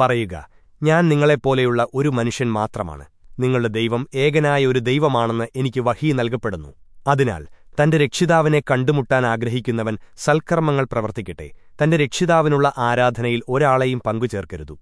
പറയുക ഞാൻ നിങ്ങളെപ്പോലെയുള്ള ഒരു മനുഷ്യൻ മാത്രമാണ്. നിങ്ങളുടെ ദൈവം ഏകനായ ഒരു ദൈവമാണെന്ന് എനിക്ക് വഹീ നൽകപ്പെടുന്നു. അതിനാൽ തന്റെ രക്ഷിതാവിനെ കണ്ടുമുട്ടാൻ ആഗ്രഹിക്കുന്നവൻ സൽക്കർമ്മങ്ങൾ പ്രവർത്തിക്കട്ടെ. തന്റെ രക്ഷിതാവിനുള്ള ആരാധനയിൽ ഒരാളെയും പങ്കുചേർക്കരുതു.